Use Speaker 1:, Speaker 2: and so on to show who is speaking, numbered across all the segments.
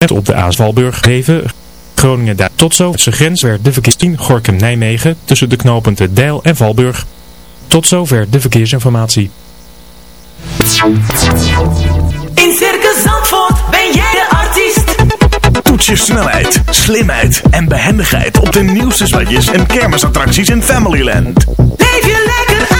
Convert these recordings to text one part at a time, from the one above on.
Speaker 1: Net op de Aasvalburg geven. Groningen daar tot zo. Zijn grens werd de verkeers Gorkum-Nijmegen tussen de knooppunten Deil en Valburg. Tot zover de verkeersinformatie.
Speaker 2: In Circus Zandvoort ben jij de artiest.
Speaker 3: Toets je snelheid, slimheid en behendigheid op de nieuwste spelletjes en kermisattracties in Familyland.
Speaker 2: Leef je lekker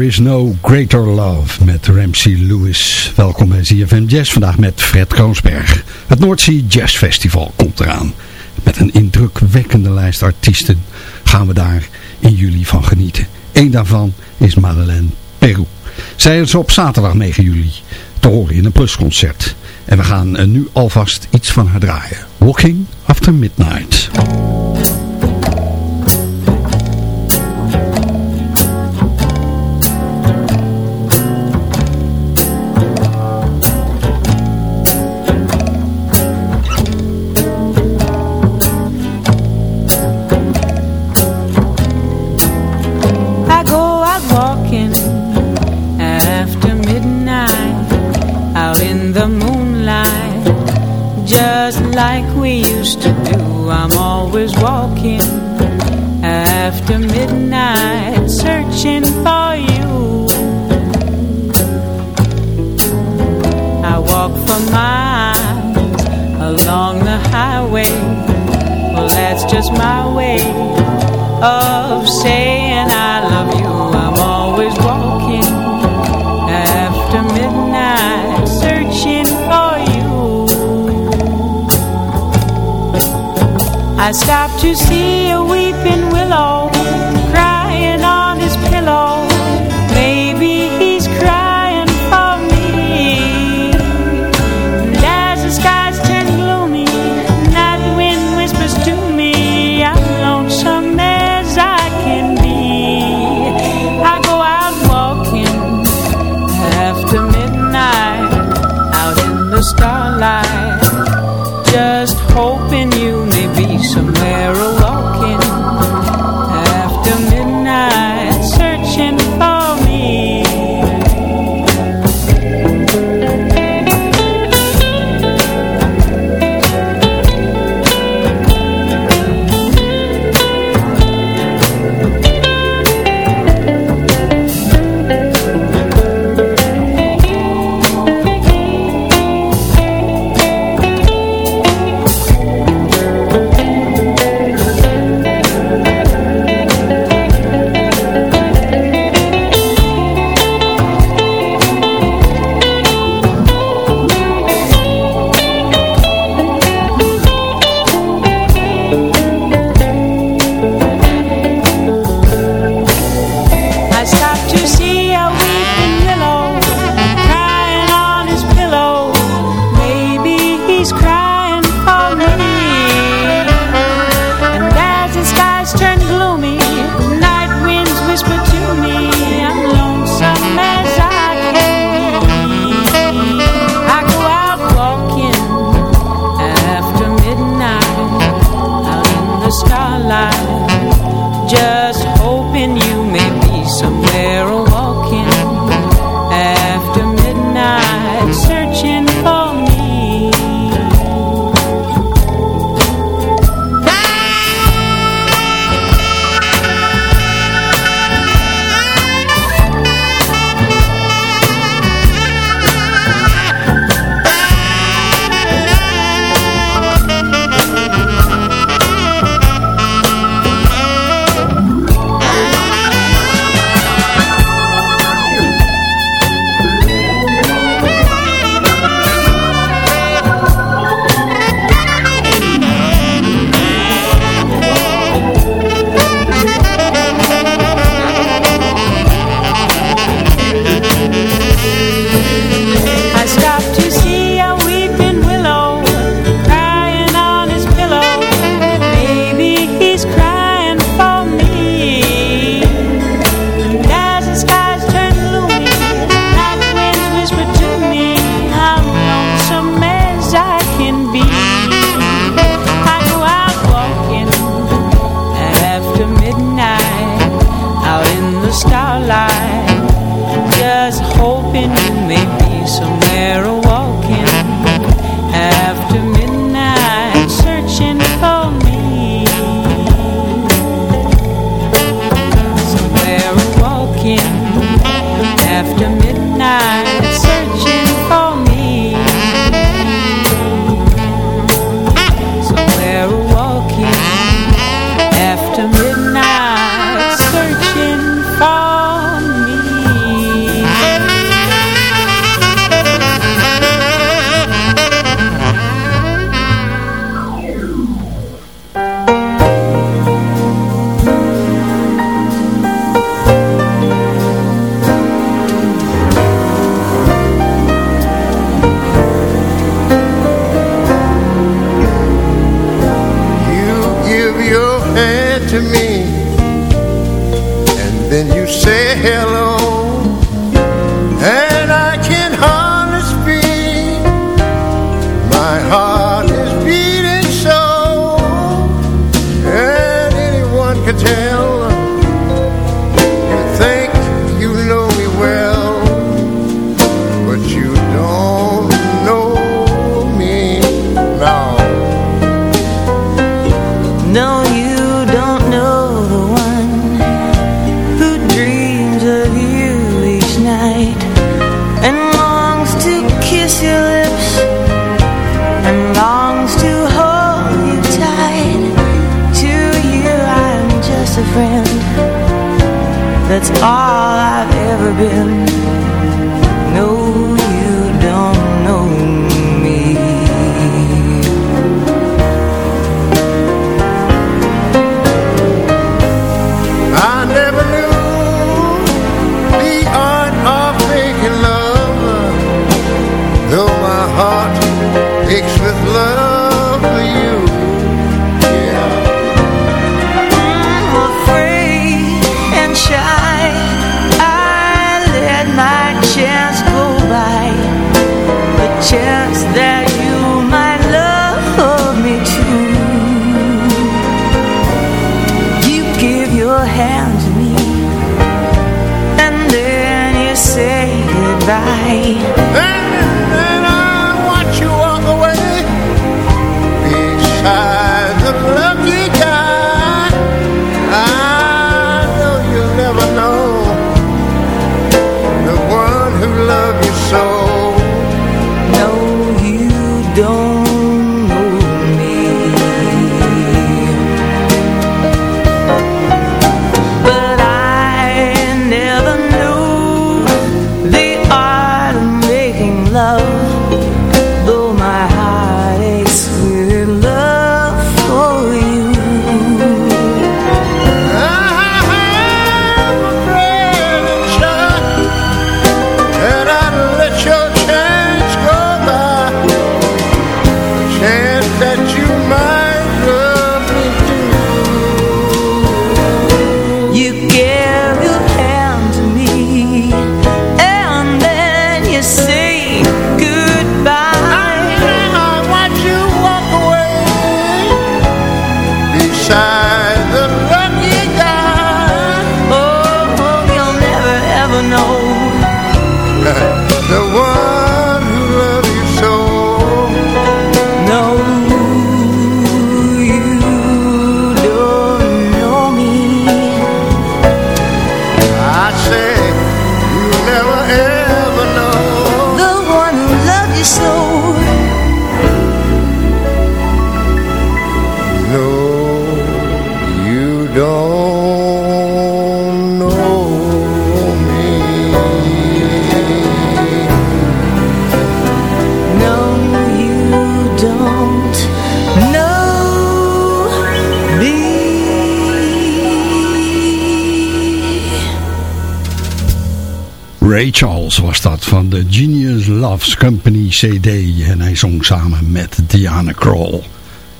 Speaker 4: There is no greater love met Ramsey Lewis. Welkom bij ZFM Jazz vandaag met Fred Kroonsberg. Het Noordzee Jazz Festival komt eraan. Met een indrukwekkende lijst artiesten gaan we daar in juli van genieten. Eén daarvan is Madeleine Peru. Zij is op zaterdag 9 juli te horen in een plusconcert. En we gaan nu alvast iets van haar draaien. Walking After Midnight.
Speaker 5: we used to do. I'm always walking after midnight,
Speaker 6: searching for you.
Speaker 7: I
Speaker 6: walk for miles along the
Speaker 7: highway. Well, that's just my way of saying. Stopped to
Speaker 8: see a weeping willow CD. En hij zong samen met Diana Kroll.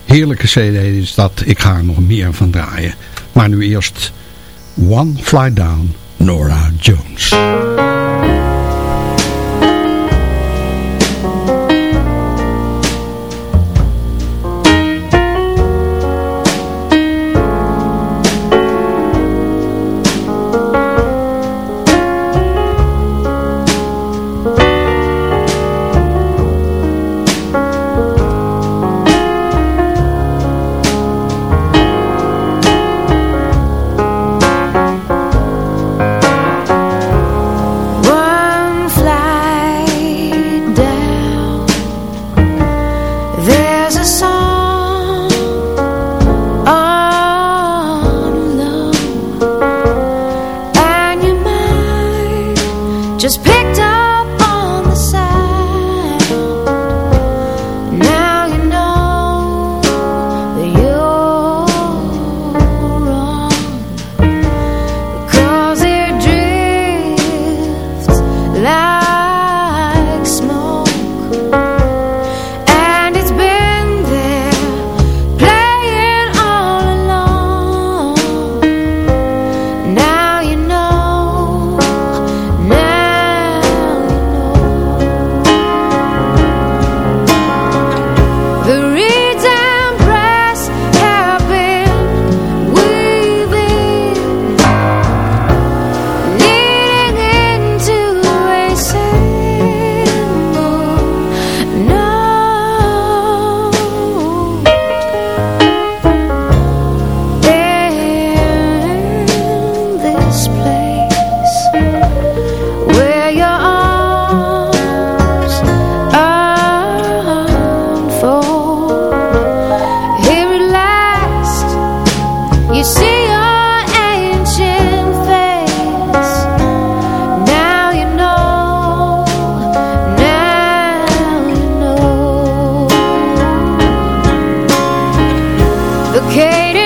Speaker 8: Heerlijke CD is dat. Ik ga er nog meer van draaien. Maar nu eerst One Fly Down, Nora Jones.
Speaker 9: Okay.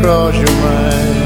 Speaker 9: Cross your mind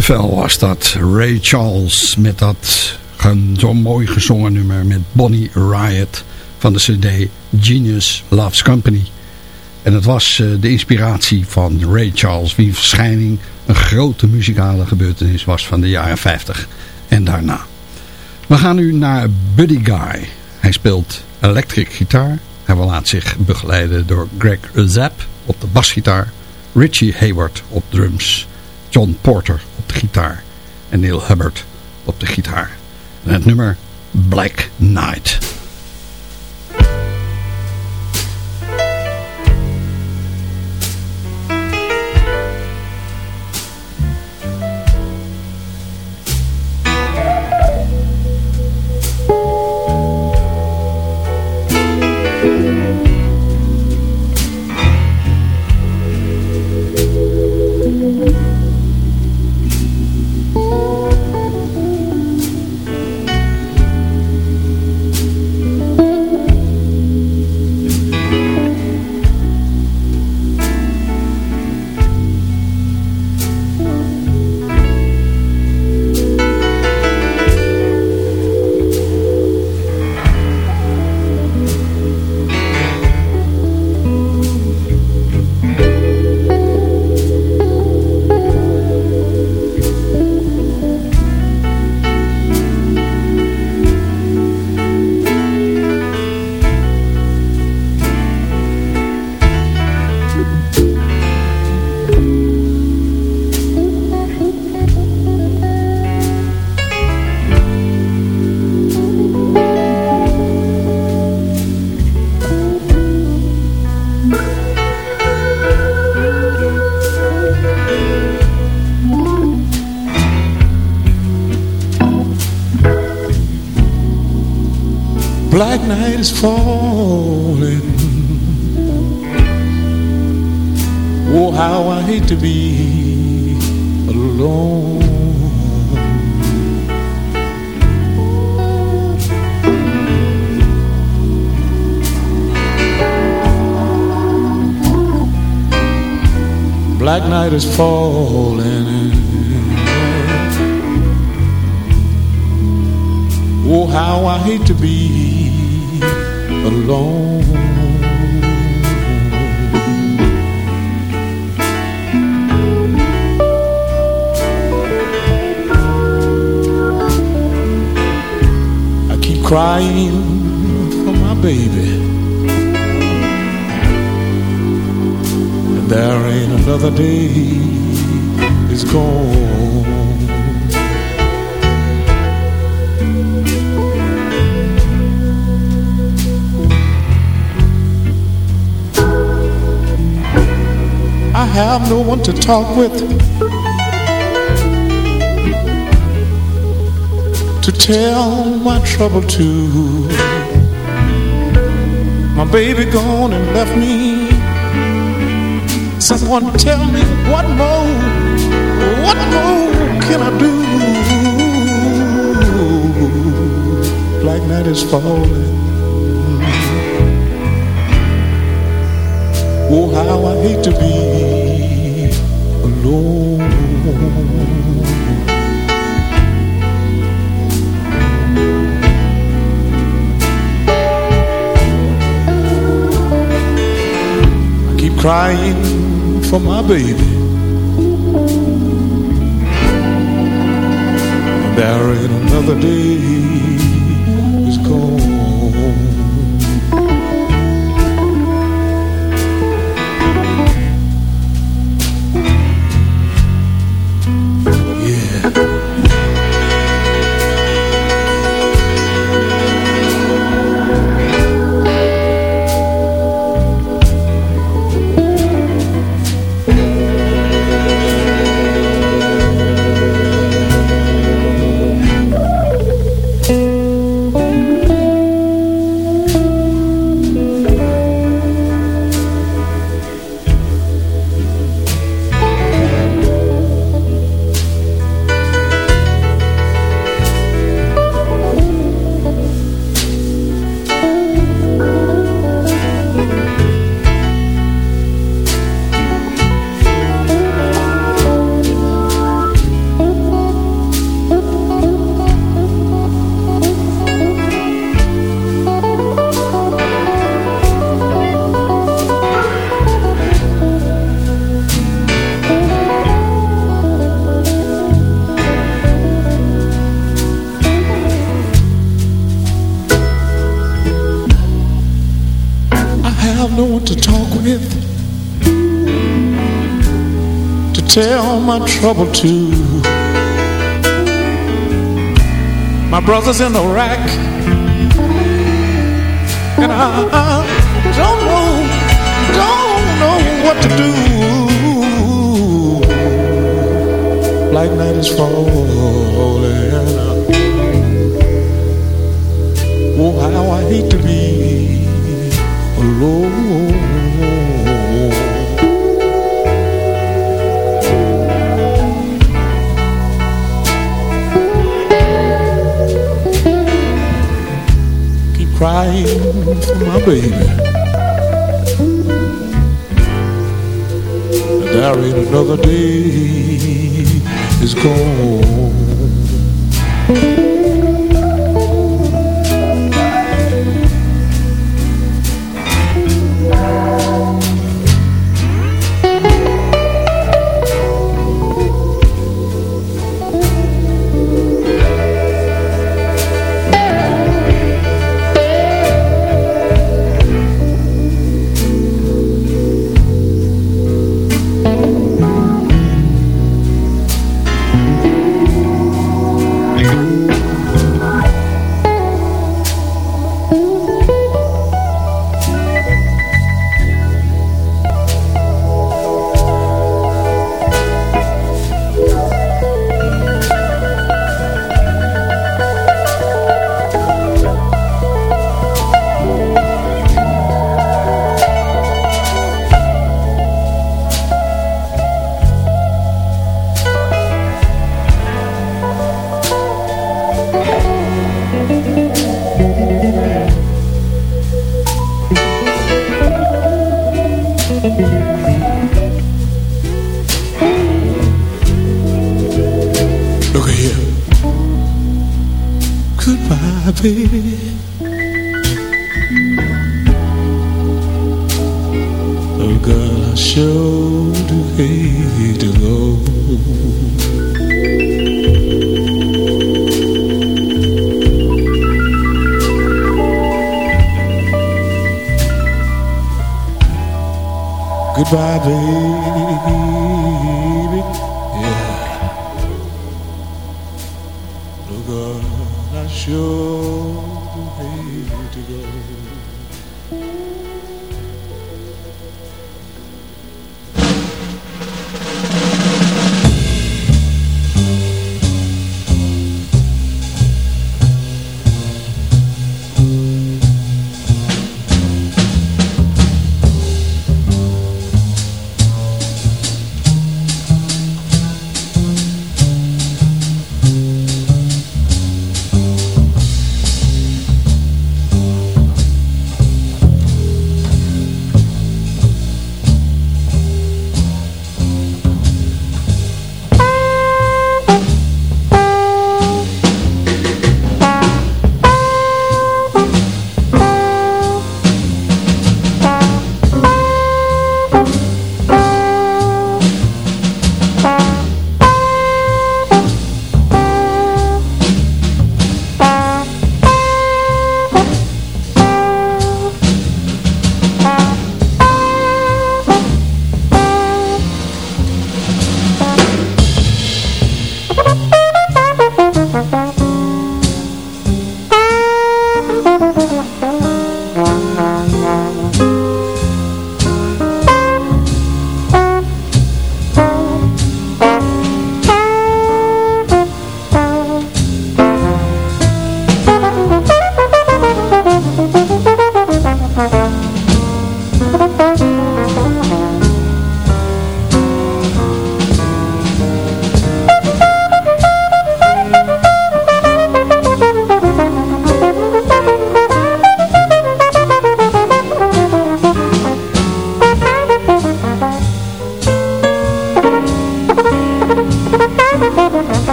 Speaker 4: Kippenvel was dat. Ray Charles met dat zo'n mooi gezongen nummer met Bonnie Riot van de cd Genius Loves Company. En het was eh, de inspiratie van Ray Charles, wie verschijning een grote muzikale gebeurtenis was van de jaren 50 en daarna. We gaan nu naar Buddy Guy. Hij speelt electric gitaar. Hij laat zich begeleiden door Greg Zapp op de basgitaar, Richie Hayward op drums, John Porter gitaar en Neil Hubbard op de gitaar. En het nummer Black Knight.
Speaker 10: Falling. Oh, how I hate to be alone. Black night is falling. Oh, how I hate to be alone. I keep crying for my baby. And there ain't another day is gone. Have no one to talk with to tell my trouble to. My baby gone and left me. Someone tell me what more, what more can I do? Black night is falling. Oh, how I hate to be alone. I keep crying for my baby. There ain't another day my trouble to. My brother's in Iraq, and I, I don't know, don't know what to do. Black night is falling. Oh, how I hate to be crying for my baby. And there ain't another day is gone. Goodbye, baby. Yeah. Oh, girl, I sure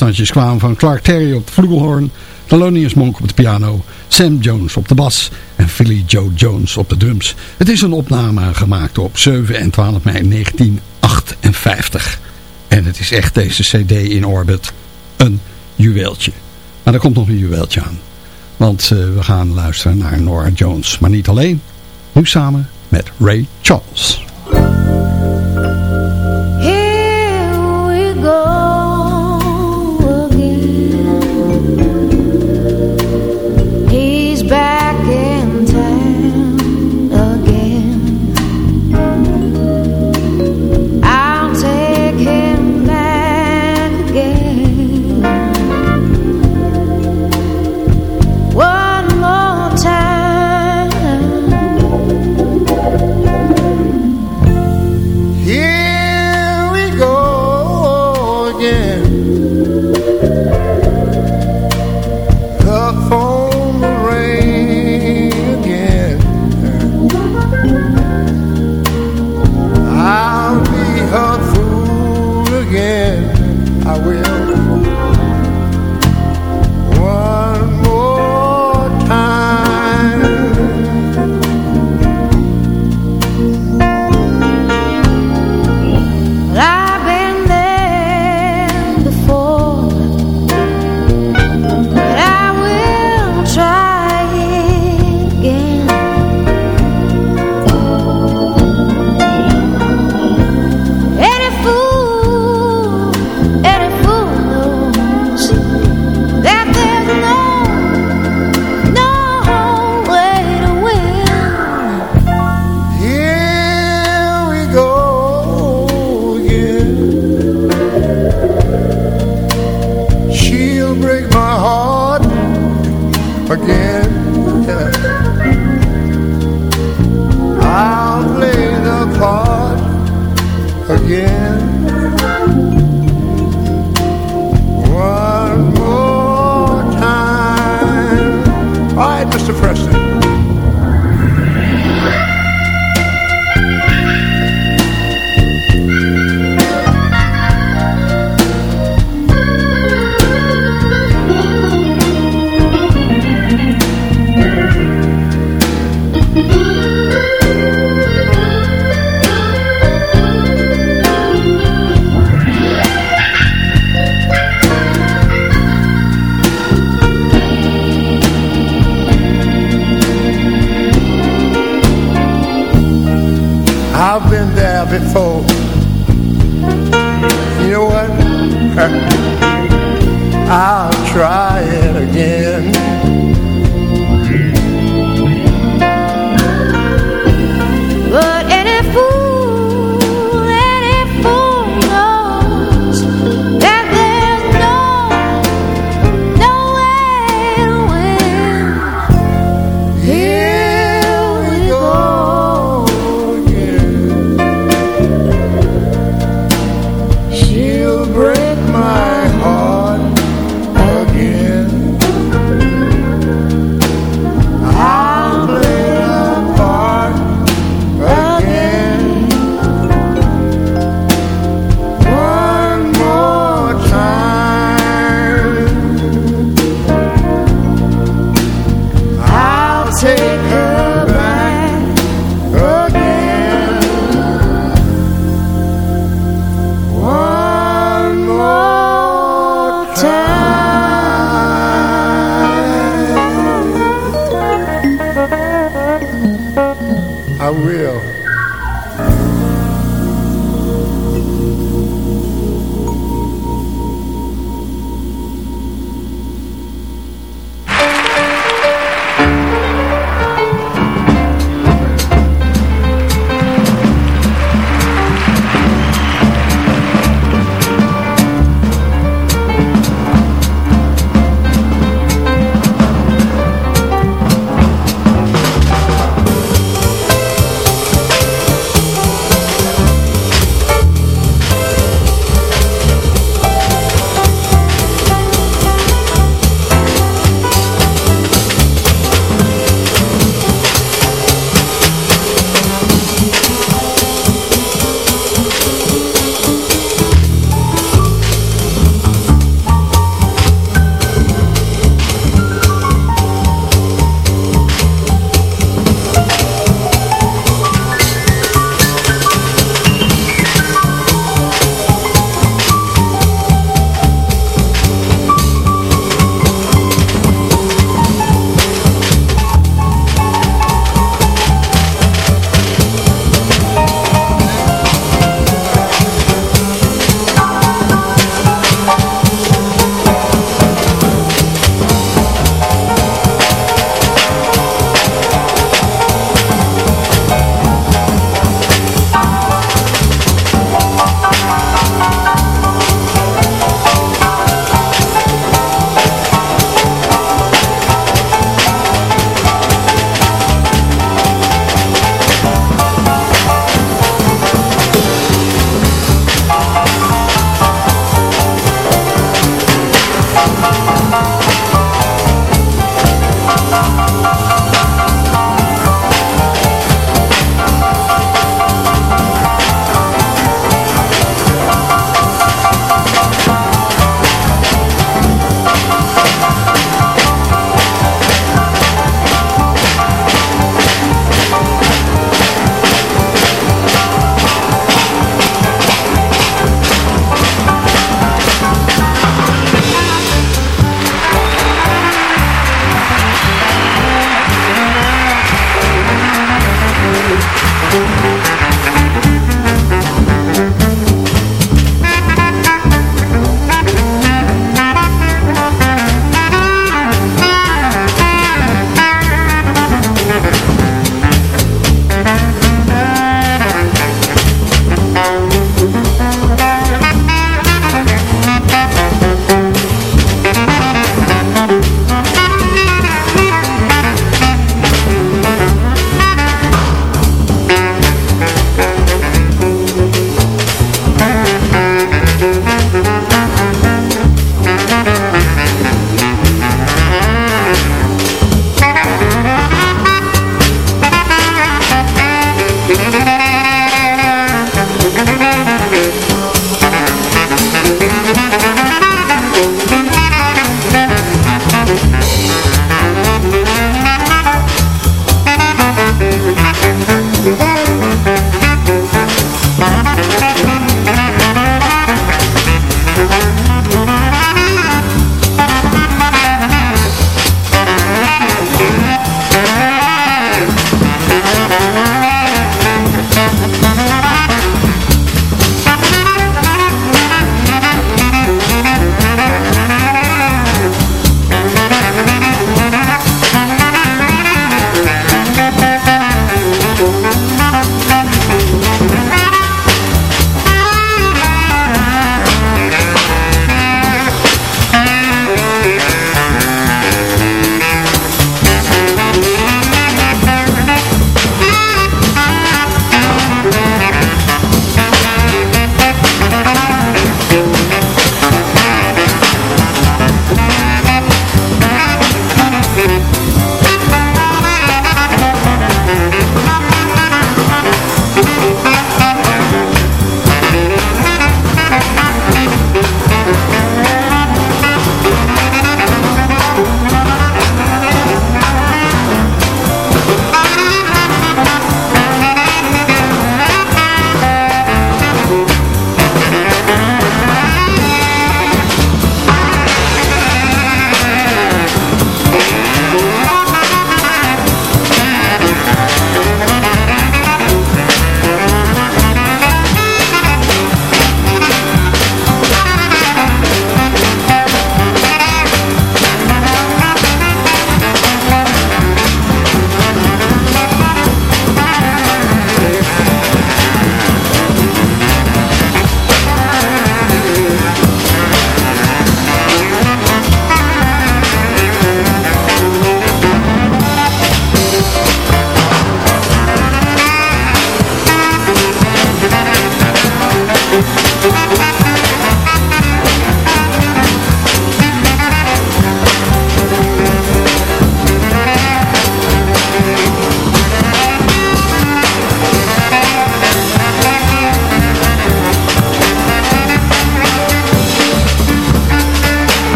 Speaker 11: hoofdstandjes kwamen van Clark Terry op de vlugelhorn, Thelonious Monk op de piano, Sam Jones op de bas en Philly Joe Jones op de drums. Het is een opname gemaakt op 7 en 12 mei 1958. En het is echt deze cd in orbit een juweeltje. Maar er komt nog een juweeltje aan. Want uh, we gaan luisteren naar Nora Jones. Maar niet alleen, nu samen met Ray Charles.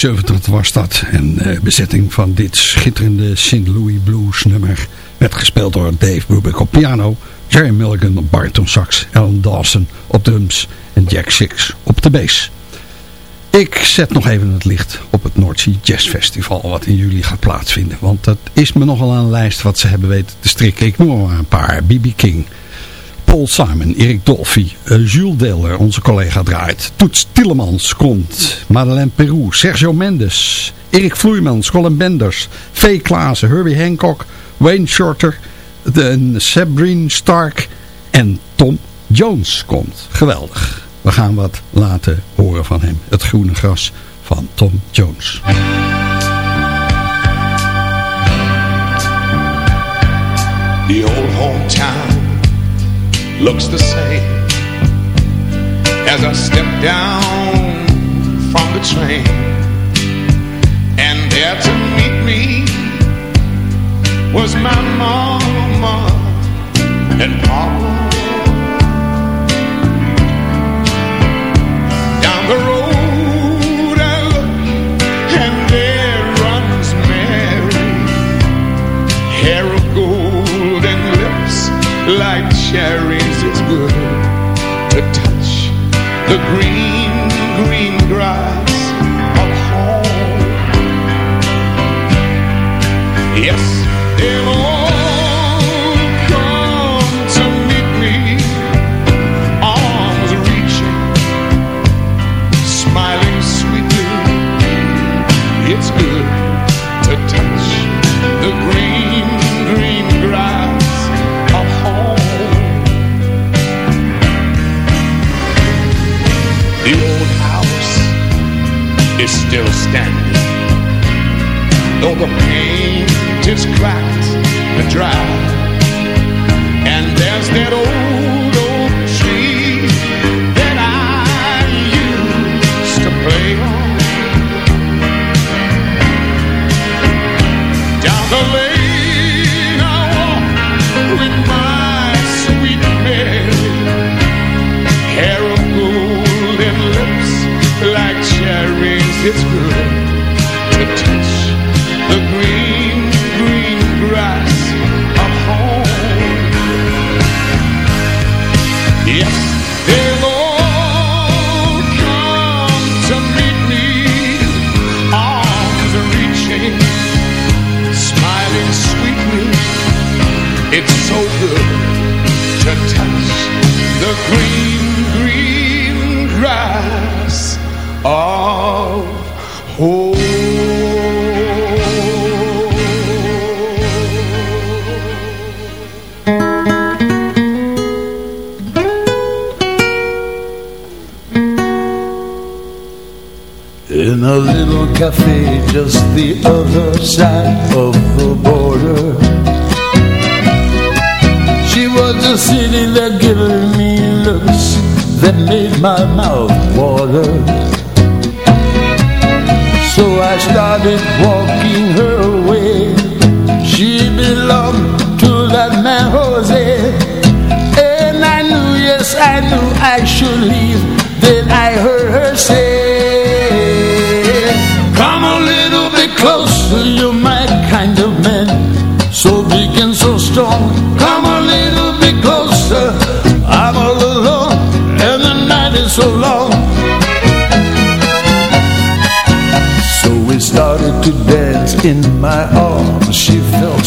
Speaker 4: Berlijn 1970 was dat. En de bezetting van dit schitterende St. Louis Blues nummer werd gespeeld door Dave Brubeck op piano, Jerry Mulligan op bariton sax, Alan Dawson op drums en Jack Six op de bass. Ik zet nog even het licht op het Noordzee Jazz Festival wat in juli gaat plaatsvinden. Want dat is me nogal aan een lijst wat ze hebben weten te strikken. Ik noem maar een paar. B.B. King, Paul Simon, Erik Dolphy, uh, Jules Deler, onze collega draait. Toets Tillemans komt, Madeleine Peru, Sergio Mendes, Erik Vloeimans, Colin Benders, V. Klaassen, Herbie Hancock, Wayne Shorter, de Sabrine Stark en Tom Jones komt. Geweldig. We gaan wat laten horen van hem. Het groene gras van Tom Jones.
Speaker 10: The old hometown looks the same As I step down from the train. And there to meet me Was my mama and papa the green, still standing. Though the paint is cracked and dry And there's that old It's good
Speaker 12: other side of the border. She was just city that giving me looks that made my mouth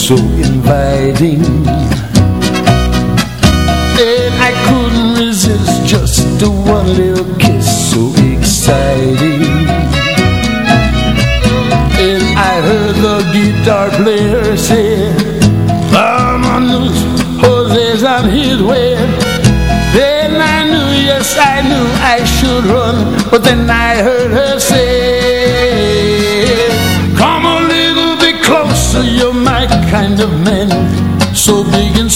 Speaker 12: so inviting And I couldn't resist just the one little kiss So exciting. And I heard the guitar player say Vamos, Jose's on his way. Then I knew, yes I knew I should run But then I heard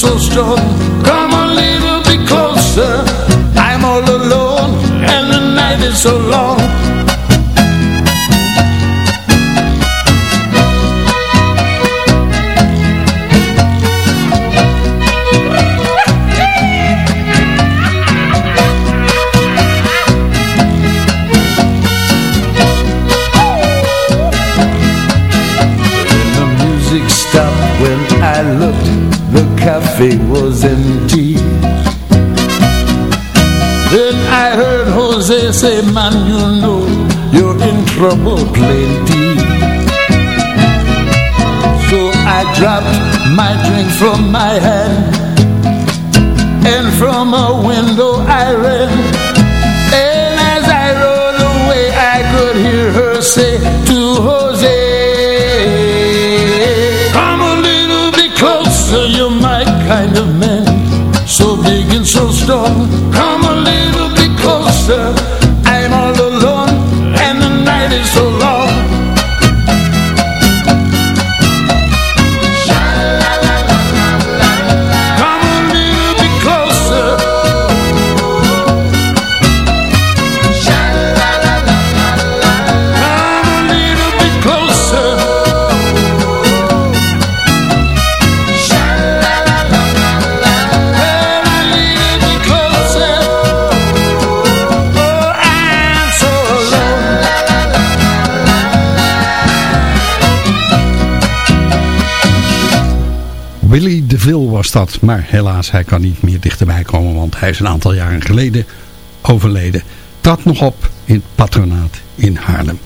Speaker 12: so strong. Come a little bit closer. I'm all alone and the night is so long say, man, you know you're in trouble plenty. So I dropped my drink from my hand and from a window I ran. And as I rode away, I could hear her say to Jose, Come a little bit closer, you're my kind of man. So big and so strong.
Speaker 4: Willy DeVille was dat, maar helaas hij kan niet meer dichterbij komen, want hij is een aantal jaren geleden overleden. Trad nog op in het patronaat in Haarlem.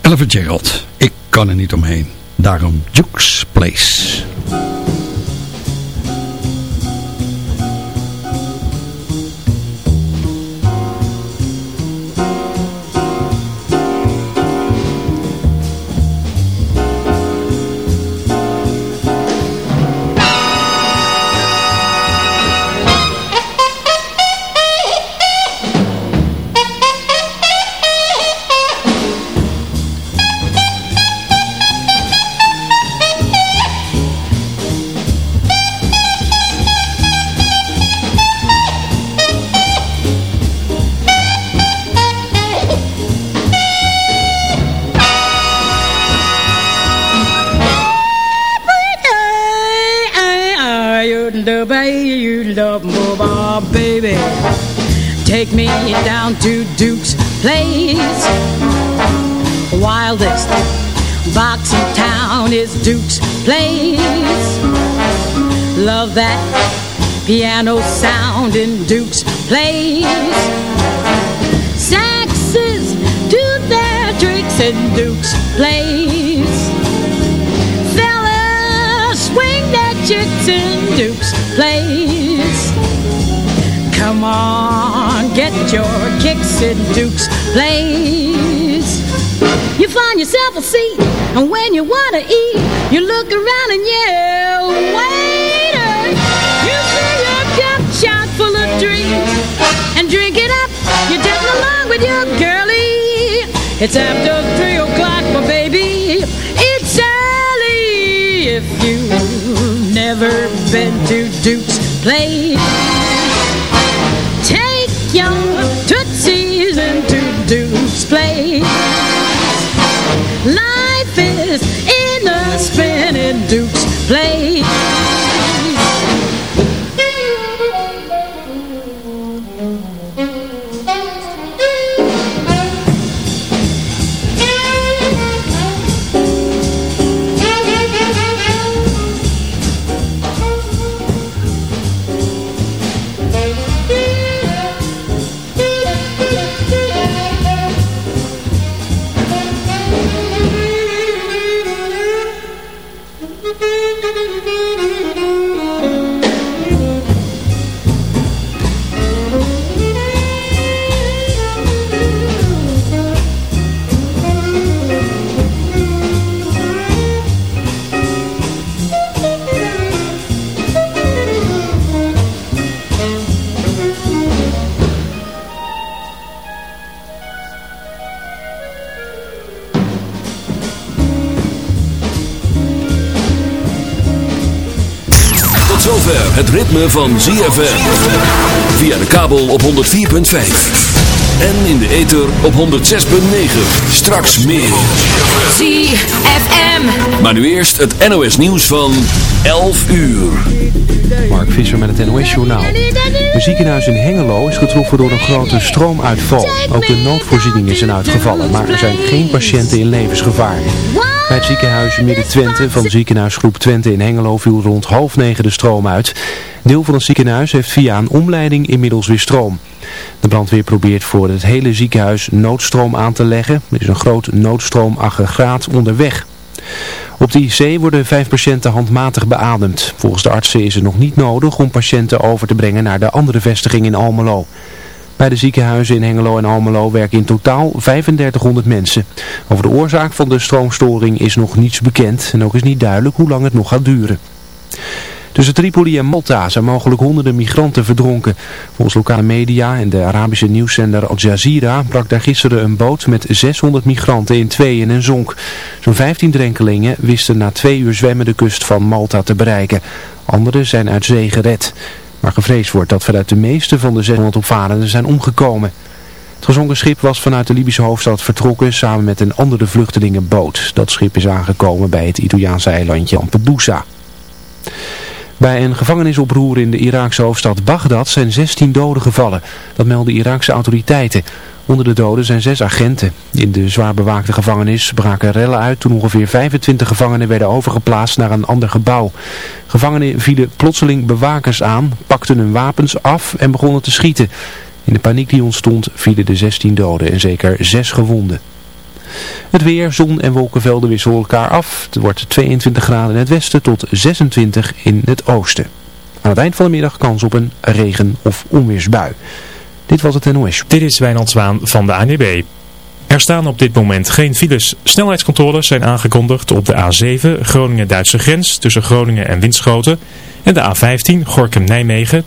Speaker 4: Ella Gerald, ik kan er niet omheen. Daarom Duke's Place.
Speaker 13: That piano sound in Duke's place. Saxes do their tricks in Duke's place. Fellas swing their chicks in Duke's place. Come on, get your kicks in Duke's place. You find yourself a seat And when you want to eat You look around and yell Waiter It's after three o'clock, my baby. It's early If you've never been to Duke's place. Take your tootsies into Duke's place. Life is in a spin in Duke's place
Speaker 14: ritme van ZFM. Via de kabel op 104.5. En in de ether op 106.9. Straks meer.
Speaker 15: ZFM.
Speaker 14: Maar nu eerst het NOS nieuws van 11 uur.
Speaker 16: Mark Visser met het NOS Journaal. Een ziekenhuis in Hengelo is getroffen door een grote stroomuitval. Ook de noodvoorzieningen zijn uitgevallen, maar er zijn geen patiënten in levensgevaar. Bij het ziekenhuis Midden-Twente van ziekenhuisgroep Twente in Hengelo viel rond half negen de stroom uit. Deel van het ziekenhuis heeft via een omleiding inmiddels weer stroom. De brandweer probeert voor het hele ziekenhuis noodstroom aan te leggen. Er is een groot noodstroomaggregaat onderweg. Op de IC worden vijf patiënten handmatig beademd. Volgens de artsen is het nog niet nodig om patiënten over te brengen naar de andere vestiging in Almelo. Bij de ziekenhuizen in Hengelo en Almelo werken in totaal 3500 mensen. Over de oorzaak van de stroomstoring is nog niets bekend en ook is niet duidelijk hoe lang het nog gaat duren. Tussen Tripoli en Malta zijn mogelijk honderden migranten verdronken. Volgens lokale media en de Arabische nieuwszender Al Jazeera brak daar gisteren een boot met 600 migranten in tweeën en zonk. Zo'n 15 drenkelingen wisten na twee uur zwemmen de kust van Malta te bereiken. Anderen zijn uit zee gered. Maar gevreesd wordt dat vanuit de meeste van de 600 opvarenden zijn omgekomen. Het gezonken schip was vanuit de Libische hoofdstad vertrokken samen met een andere vluchtelingenboot. Dat schip is aangekomen bij het Italiaanse eilandje Lampedusa. Bij een gevangenisoproer in de Iraakse hoofdstad Bagdad zijn 16 doden gevallen. Dat melden Iraakse autoriteiten. Onder de doden zijn zes agenten. In de zwaar bewaakte gevangenis braken rellen uit toen ongeveer 25 gevangenen werden overgeplaatst naar een ander gebouw. Gevangenen vielen plotseling bewakers aan, pakten hun wapens af en begonnen te schieten. In de paniek die ontstond vielen de 16 doden en zeker zes gewonden. Het weer, zon en wolkenvelden wisselen elkaar af. Het wordt 22 graden in het westen tot 26 in het oosten. Aan het eind van de middag kans op een regen- of onweersbui. Dit was het NOS.
Speaker 1: Dit is Wijnand Zwaan van de ANB. Er staan op dit moment geen files. Snelheidscontroles zijn aangekondigd op de A7 Groningen-Duitse grens tussen Groningen en Winschoten en de A15 Gorkum-Nijmegen